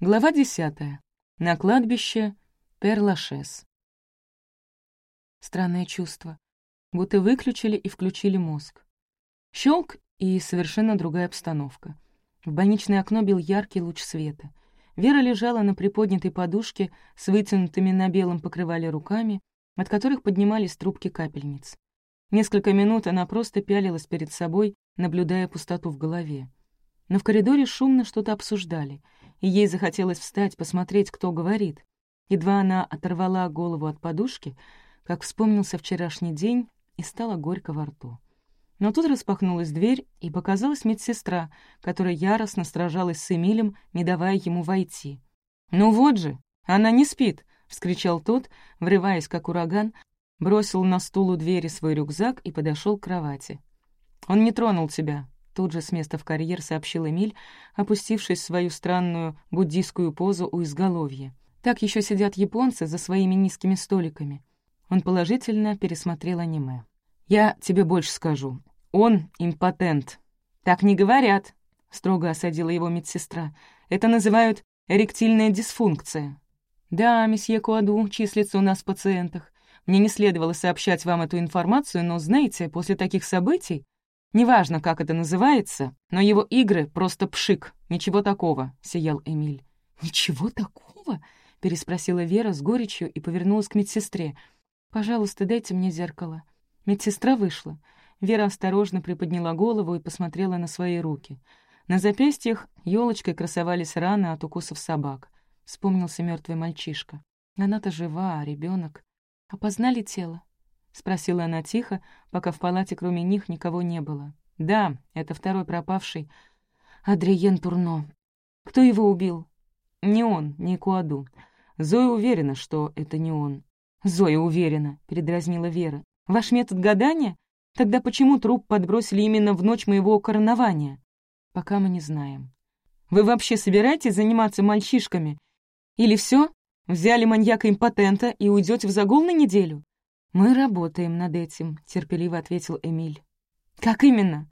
Глава десятая. На кладбище Перлашес. Странное чувство. Будто выключили и включили мозг. Щелк и совершенно другая обстановка. В больничное окно бил яркий луч света. Вера лежала на приподнятой подушке с вытянутыми на белом покрывале руками, от которых поднимались трубки капельниц. Несколько минут она просто пялилась перед собой, наблюдая пустоту в голове. Но в коридоре шумно что-то обсуждали — и ей захотелось встать, посмотреть, кто говорит. Едва она оторвала голову от подушки, как вспомнился вчерашний день, и стало горько во рту. Но тут распахнулась дверь, и показалась медсестра, которая яростно сражалась с Эмилем, не давая ему войти. «Ну вот же, она не спит!» — вскричал тот, врываясь как ураган, бросил на стул у двери свой рюкзак и подошел к кровати. «Он не тронул тебя. Тут же с места в карьер сообщил Эмиль, опустившись в свою странную буддийскую позу у изголовья. Так еще сидят японцы за своими низкими столиками. Он положительно пересмотрел аниме. «Я тебе больше скажу. Он импотент». «Так не говорят», — строго осадила его медсестра. «Это называют эректильная дисфункция». «Да, месье Куаду числится у нас в пациентах. Мне не следовало сообщать вам эту информацию, но, знаете, после таких событий Неважно, как это называется, но его игры просто пшик, ничего такого», — сиял Эмиль. «Ничего такого?» — переспросила Вера с горечью и повернулась к медсестре. «Пожалуйста, дайте мне зеркало». Медсестра вышла. Вера осторожно приподняла голову и посмотрела на свои руки. На запястьях елочкой красовались раны от укусов собак. Вспомнился мертвый мальчишка. Она-то жива, а ребенок. Опознали тело? — спросила она тихо, пока в палате кроме них никого не было. «Да, это второй пропавший. Адриен Турно. Кто его убил?» «Не он, не Куаду. Зоя уверена, что это не он». «Зоя уверена», — передразнила Вера. «Ваш метод гадания? Тогда почему труп подбросили именно в ночь моего коронования?» «Пока мы не знаем». «Вы вообще собираетесь заниматься мальчишками? Или все? Взяли маньяка-импотента и уйдете в загул на неделю?» «Мы работаем над этим», — терпеливо ответил Эмиль. «Как именно?»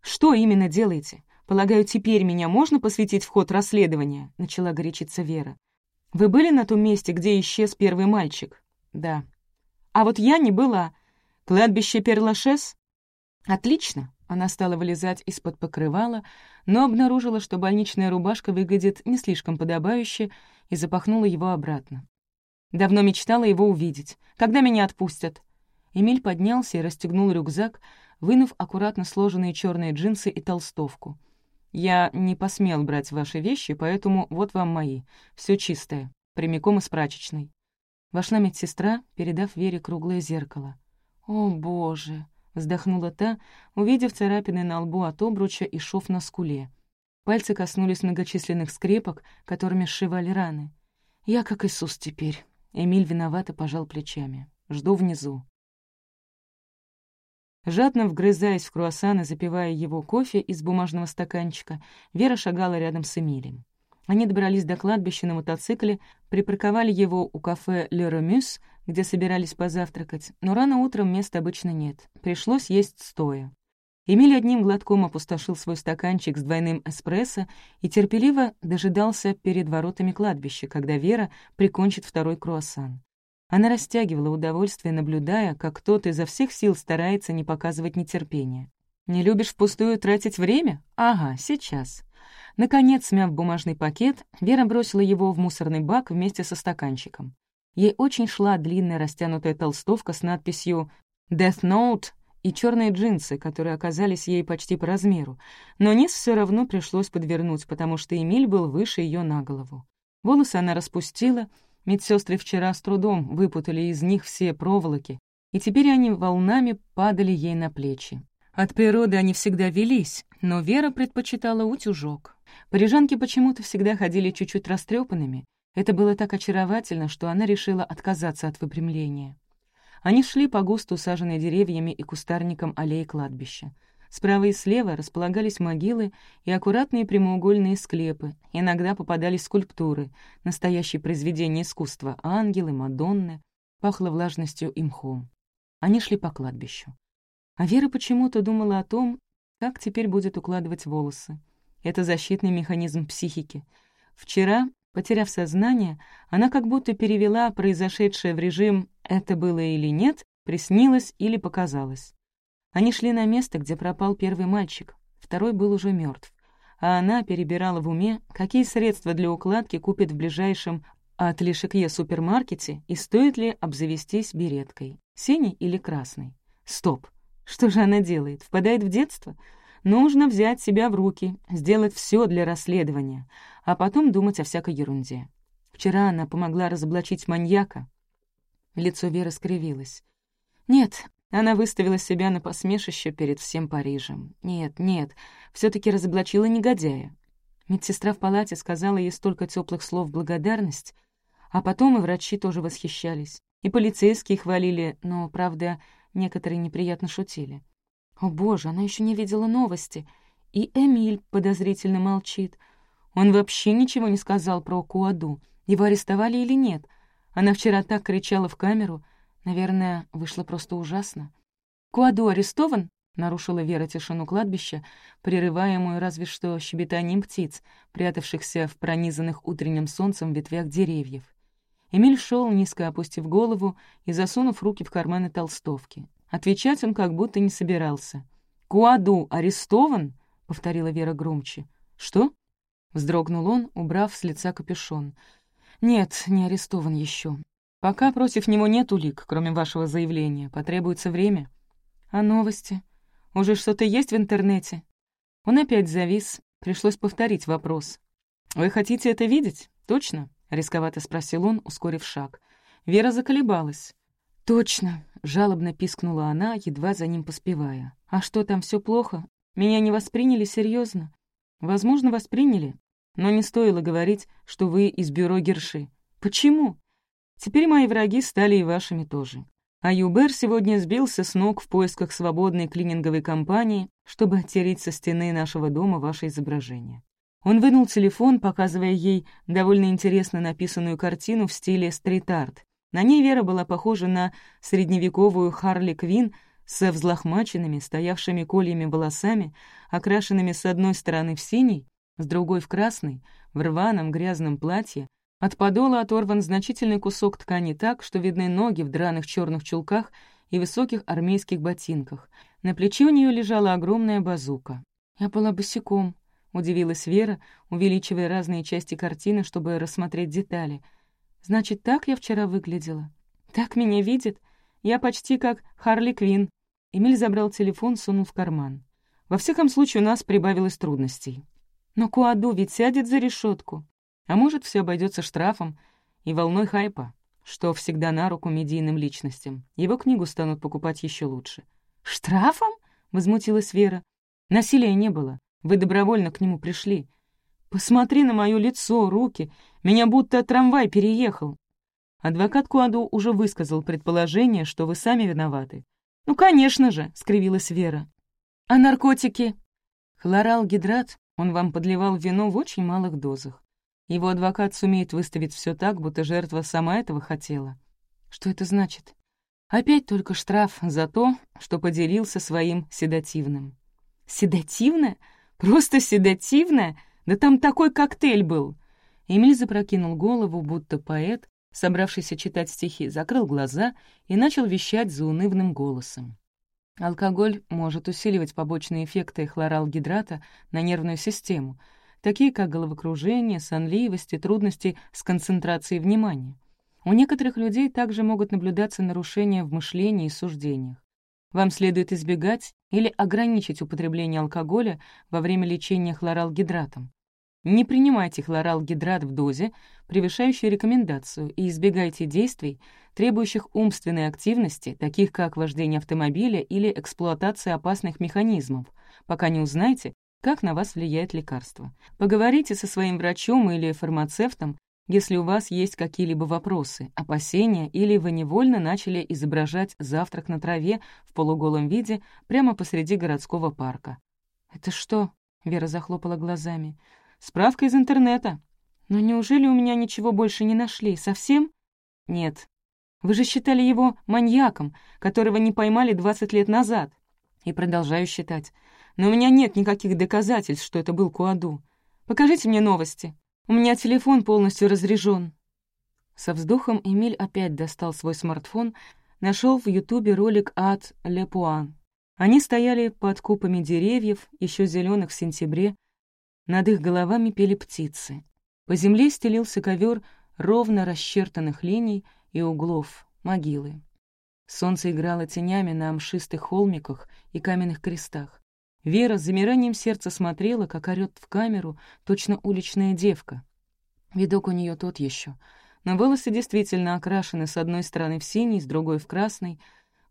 «Что именно делаете? Полагаю, теперь меня можно посвятить в ход расследования?» — начала горячиться Вера. «Вы были на том месте, где исчез первый мальчик?» «Да». «А вот я не была. Кладбище Перлашес?» «Отлично». Она стала вылезать из-под покрывала, но обнаружила, что больничная рубашка выглядит не слишком подобающе, и запахнула его обратно. Давно мечтала его увидеть. Когда меня отпустят?» Эмиль поднялся и расстегнул рюкзак, вынув аккуратно сложенные черные джинсы и толстовку. «Я не посмел брать ваши вещи, поэтому вот вам мои. Все чистое, прямиком из прачечной». Вошла медсестра, передав Вере круглое зеркало. «О, боже!» — вздохнула та, увидев царапины на лбу от обруча и шов на скуле. Пальцы коснулись многочисленных скрепок, которыми сшивали раны. «Я как Иисус теперь». Эмиль виновато пожал плечами. «Жду внизу». Жадно вгрызаясь в круассан и запивая его кофе из бумажного стаканчика, Вера шагала рядом с Эмилем. Они добрались до кладбища на мотоцикле, припарковали его у кафе «Ле Ремюс», где собирались позавтракать, но рано утром места обычно нет. Пришлось есть стоя. Эмиль одним глотком опустошил свой стаканчик с двойным эспрессо и терпеливо дожидался перед воротами кладбища, когда Вера прикончит второй круассан. Она растягивала удовольствие, наблюдая, как кто-то изо всех сил старается не показывать нетерпения. «Не любишь впустую тратить время? Ага, сейчас». Наконец, смяв бумажный пакет, Вера бросила его в мусорный бак вместе со стаканчиком. Ей очень шла длинная растянутая толстовка с надписью «Death Note и черные джинсы, которые оказались ей почти по размеру, но низ все равно пришлось подвернуть, потому что Эмиль был выше ее на голову. Волосы она распустила, медсестры вчера с трудом выпутали из них все проволоки, и теперь они волнами падали ей на плечи. От природы они всегда велись, но Вера предпочитала утюжок. Парижанки почему-то всегда ходили чуть-чуть растрепанными. Это было так очаровательно, что она решила отказаться от выпрямления. Они шли по густо усаженной деревьями и кустарникам аллеи кладбища. Справа и слева располагались могилы и аккуратные прямоугольные склепы. Иногда попадались скульптуры, настоящие произведения искусства, ангелы, мадонны. Пахло влажностью и мхом. Они шли по кладбищу. А Вера почему-то думала о том, как теперь будет укладывать волосы. Это защитный механизм психики. Вчера, потеряв сознание, она как будто перевела произошедшее в режим «это было или нет», приснилось или показалось. Они шли на место, где пропал первый мальчик, второй был уже мертв, а она перебирала в уме, какие средства для укладки купит в ближайшем от Лишекье супермаркете и стоит ли обзавестись береткой, синей или красной. Стоп! Что же она делает? Впадает в детство? Нужно взять себя в руки, сделать все для расследования, а потом думать о всякой ерунде. Вчера она помогла разоблачить маньяка. Лицо Веры скривилось. Нет, она выставила себя на посмешище перед всем Парижем. Нет, нет, все таки разоблачила негодяя. Медсестра в палате сказала ей столько теплых слов благодарность, а потом и врачи тоже восхищались. И полицейские хвалили, но, правда, некоторые неприятно шутили. О боже, она еще не видела новости. И Эмиль подозрительно молчит. Он вообще ничего не сказал про Куаду. Его арестовали или нет? Она вчера так кричала в камеру. Наверное, вышло просто ужасно. «Куаду арестован?» — нарушила Вера тишину кладбища, прерываемую разве что щебетанием птиц, прятавшихся в пронизанных утренним солнцем ветвях деревьев. Эмиль шел, низко опустив голову и засунув руки в карманы толстовки. Отвечать он как будто не собирался. «Куаду арестован?» — повторила Вера громче. «Что?» — вздрогнул он, убрав с лица капюшон. «Нет, не арестован еще. Пока против него нет улик, кроме вашего заявления. Потребуется время». «А новости? Уже что-то есть в интернете?» Он опять завис. Пришлось повторить вопрос. «Вы хотите это видеть? Точно?» — рисковато спросил он, ускорив шаг. Вера заколебалась. «Точно!» — жалобно пискнула она, едва за ним поспевая. «А что, там все плохо? Меня не восприняли серьезно? Возможно, восприняли, но не стоило говорить, что вы из бюро Герши. Почему? Теперь мои враги стали и вашими тоже. А Юбер сегодня сбился с ног в поисках свободной клининговой компании, чтобы оттереть со стены нашего дома ваше изображение. Он вынул телефон, показывая ей довольно интересно написанную картину в стиле стрит-арт, на ней Вера была похожа на средневековую Харли Квин со взлохмаченными, стоявшими кольями волосами, окрашенными с одной стороны в синий, с другой в красный, в рваном грязном платье, от подола оторван значительный кусок ткани так, что видны ноги в драных черных чулках и высоких армейских ботинках. На плече у нее лежала огромная базука. «Я была босиком», — удивилась Вера, увеличивая разные части картины, чтобы рассмотреть детали — Значит, так я вчера выглядела? Так меня видит? Я почти как Харли Квин. Эмиль забрал телефон, сунул в карман. Во всяком случае, у нас прибавилось трудностей. Но Куаду ведь сядет за решетку. А может, все обойдется штрафом и волной хайпа, что всегда на руку медийным личностям. Его книгу станут покупать еще лучше. «Штрафом?» — возмутилась Вера. «Насилия не было. Вы добровольно к нему пришли. Посмотри на мое лицо, руки. Меня будто трамвай переехал. Адвокат Куаду уже высказал предположение, что вы сами виноваты. «Ну, конечно же», — скривилась Вера. «А наркотики?» Хлорал-гидрат он вам подливал вино в очень малых дозах. Его адвокат сумеет выставить все так, будто жертва сама этого хотела. Что это значит? Опять только штраф за то, что поделился своим седативным. Седативное? Просто седативное? Да там такой коктейль был!» Эмиль запрокинул голову, будто поэт, собравшийся читать стихи, закрыл глаза и начал вещать заунывным голосом. Алкоголь может усиливать побочные эффекты хлоралгидрата на нервную систему, такие как головокружение, сонливость и трудности с концентрацией внимания. У некоторых людей также могут наблюдаться нарушения в мышлении и суждениях. Вам следует избегать или ограничить употребление алкоголя во время лечения хлоралгидратом. Не принимайте хлоралгидрат в дозе, превышающей рекомендацию, и избегайте действий, требующих умственной активности, таких как вождение автомобиля или эксплуатация опасных механизмов, пока не узнаете, как на вас влияет лекарство. Поговорите со своим врачом или фармацевтом если у вас есть какие-либо вопросы, опасения или вы невольно начали изображать завтрак на траве в полуголом виде прямо посреди городского парка. «Это что?» — Вера захлопала глазами. «Справка из интернета. Но неужели у меня ничего больше не нашли? Совсем?» «Нет. Вы же считали его маньяком, которого не поймали 20 лет назад. И продолжаю считать. Но у меня нет никаких доказательств, что это был Куаду. Покажите мне новости. У меня телефон полностью разряжен. Со вздохом Эмиль опять достал свой смартфон, нашел в Ютубе ролик от Ле Пуан. Они стояли под купами деревьев, еще зеленых в сентябре. Над их головами пели птицы. По земле стелился ковер ровно расчертанных линий и углов, могилы. Солнце играло тенями на мшистых холмиках и каменных крестах. Вера с замиранием сердца смотрела, как орёт в камеру точно уличная девка. Видок у нее тот еще, но волосы действительно окрашены с одной стороны в синий, с другой — в красный,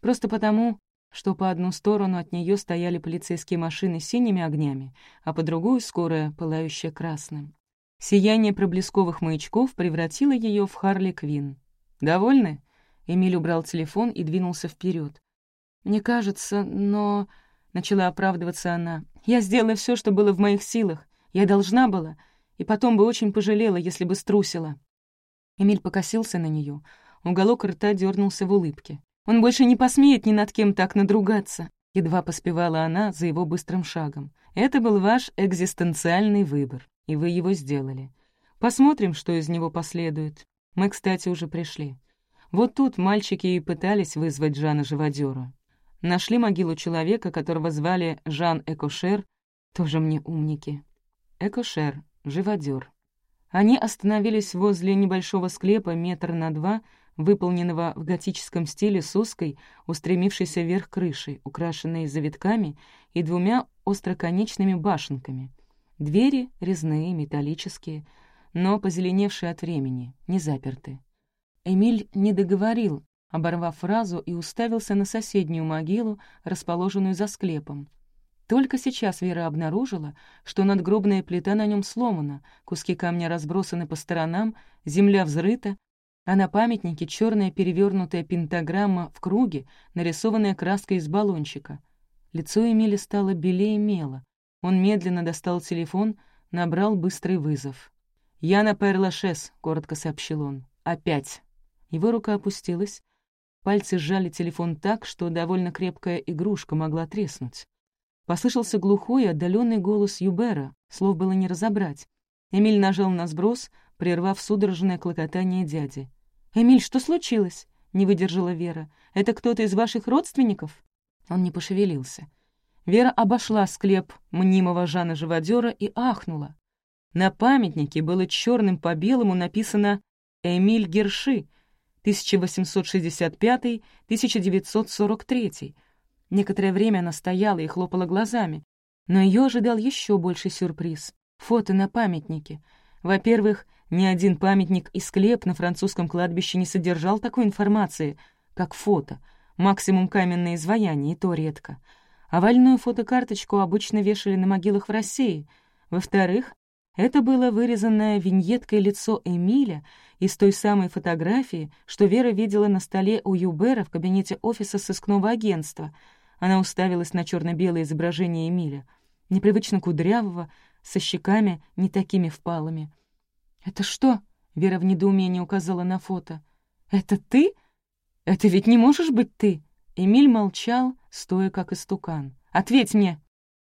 просто потому, что по одну сторону от нее стояли полицейские машины с синими огнями, а по другую — скорая, пылающая красным. Сияние проблесковых маячков превратило ее в Харли Квин. «Довольны?» Эмиль убрал телефон и двинулся вперед. «Мне кажется, но...» — начала оправдываться она. «Я сделала все, что было в моих силах. Я должна была. И потом бы очень пожалела, если бы струсила». Эмиль покосился на нее. Уголок рта дернулся в улыбке. «Он больше не посмеет ни над кем так надругаться», — едва поспевала она за его быстрым шагом. «Это был ваш экзистенциальный выбор, и вы его сделали. Посмотрим, что из него последует. Мы, кстати, уже пришли. Вот тут мальчики и пытались вызвать Жана Живодёра. Нашли могилу человека, которого звали Жан Экошер, тоже мне умники. Экошер, живодер. Они остановились возле небольшого склепа метр на два, выполненного в готическом стиле с узкой, устремившейся вверх крышей, украшенной завитками и двумя остроконечными башенками. Двери резные, металлические, но позеленевшие от времени, не заперты. Эмиль не договорил, оборвав фразу и уставился на соседнюю могилу, расположенную за склепом. Только сейчас Вера обнаружила, что надгробная плита на нем сломана, куски камня разбросаны по сторонам, земля взрыта, а на памятнике черная перевернутая пентаграмма в круге, нарисованная краской из баллончика. Лицо Эмили стало белее мела. Он медленно достал телефон, набрал быстрый вызов. «Яна Перлашес», — коротко сообщил он. «Опять». Его рука опустилась, пальцы сжали телефон так, что довольно крепкая игрушка могла треснуть. Послышался глухой отдаленный голос Юбера, слов было не разобрать. Эмиль нажал на сброс, прервав судорожное клокотание дяди. «Эмиль, что случилось?» — не выдержала Вера. «Это кто-то из ваших родственников?» Он не пошевелился. Вера обошла склеп мнимого Жана Живодера и ахнула. На памятнике было черным по белому написано «Эмиль Герши», 1865-1943. Некоторое время она стояла и хлопала глазами, но ее ожидал еще больший сюрприз — фото на памятнике. Во-первых, ни один памятник и склеп на французском кладбище не содержал такой информации, как фото, максимум каменное изваяние, и то редко. Овальную фотокарточку обычно вешали на могилах в России. Во-вторых, это было вырезанное виньеткой лицо Эмиля из той самой фотографии, что Вера видела на столе у Юбера в кабинете офиса сыскного агентства. Она уставилась на черно белое изображение Эмиля, непривычно кудрявого, со щеками не такими впалыми. «Это что?» — Вера в недоумении указала на фото. «Это ты? Это ведь не можешь быть ты?» Эмиль молчал, стоя как истукан. «Ответь мне!»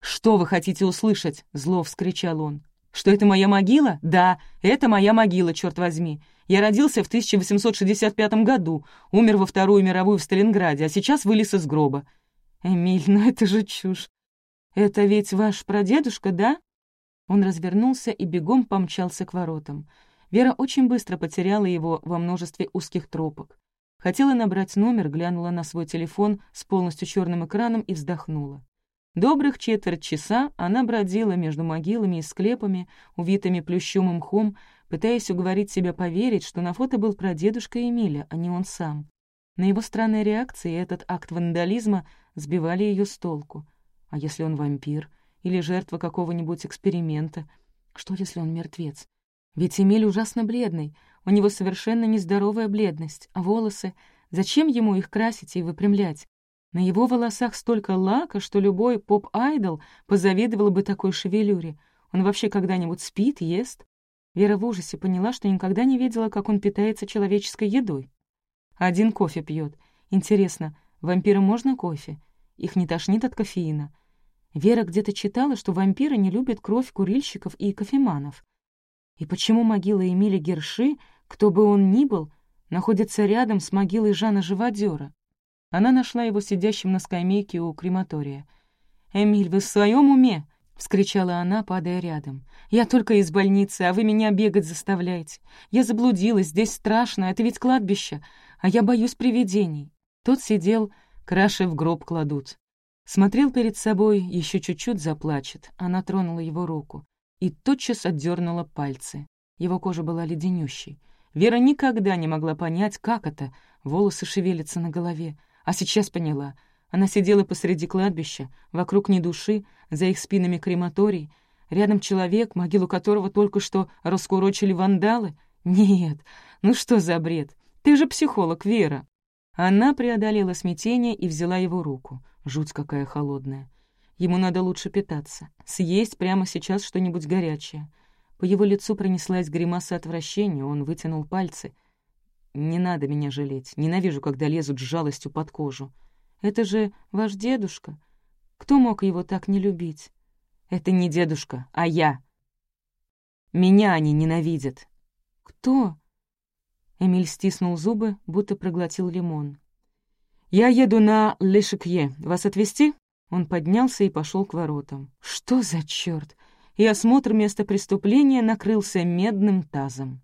«Что вы хотите услышать?» — зло вскричал он. Что это моя могила? Да, это моя могила, черт возьми. Я родился в 1865 году, умер во Вторую мировую в Сталинграде, а сейчас вылез из гроба. Эмиль, ну это же чушь. Это ведь ваш прадедушка, да? Он развернулся и бегом помчался к воротам. Вера очень быстро потеряла его во множестве узких тропок. Хотела набрать номер, глянула на свой телефон с полностью черным экраном и вздохнула. Добрых четверть часа она бродила между могилами и склепами, увитыми плющом и мхом, пытаясь уговорить себя поверить, что на фото был прадедушка Эмиля, а не он сам. На его странные реакции этот акт вандализма сбивали ее с толку. А если он вампир или жертва какого-нибудь эксперимента? Что, если он мертвец? Ведь Эмиль ужасно бледный, у него совершенно нездоровая бледность, а волосы... Зачем ему их красить и выпрямлять? На его волосах столько лака, что любой поп-айдол позавидовал бы такой шевелюре. Он вообще когда-нибудь спит, ест? Вера в ужасе поняла, что никогда не видела, как он питается человеческой едой. Один кофе пьет. Интересно, вампирам можно кофе? Их не тошнит от кофеина. Вера где-то читала, что вампиры не любят кровь курильщиков и кофеманов. И почему могила Эмили Герши, кто бы он ни был, находится рядом с могилой Жана Живодера? Она нашла его сидящим на скамейке у крематория. «Эмиль, вы в своем уме?» — вскричала она, падая рядом. «Я только из больницы, а вы меня бегать заставляете. Я заблудилась, здесь страшно, это ведь кладбище, а я боюсь привидений». Тот сидел, краши в гроб кладут. Смотрел перед собой, еще чуть-чуть заплачет. Она тронула его руку и тотчас отдернула пальцы. Его кожа была леденющей. Вера никогда не могла понять, как это — волосы шевелятся на голове. А сейчас поняла — она сидела посреди кладбища, вокруг ни души, за их спинами крематорий. Рядом человек, могилу которого только что раскурочили вандалы. Нет, ну что за бред? Ты же психолог, Вера. Она преодолела смятение и взяла его руку. Жуть какая холодная. Ему надо лучше питаться. Съесть прямо сейчас что-нибудь горячее. По его лицу пронеслась гримаса отвращения, он вытянул пальцы. «Не надо меня жалеть. Ненавижу, когда лезут с жалостью под кожу. Это же ваш дедушка. Кто мог его так не любить? Это не дедушка, а я. Меня они ненавидят. Кто? Эмиль стиснул зубы, будто проглотил лимон. «Я еду на Лешекье. Вас отвезти?» Он поднялся и пошел к воротам. «Что за черт?» И осмотр места преступления накрылся медным тазом.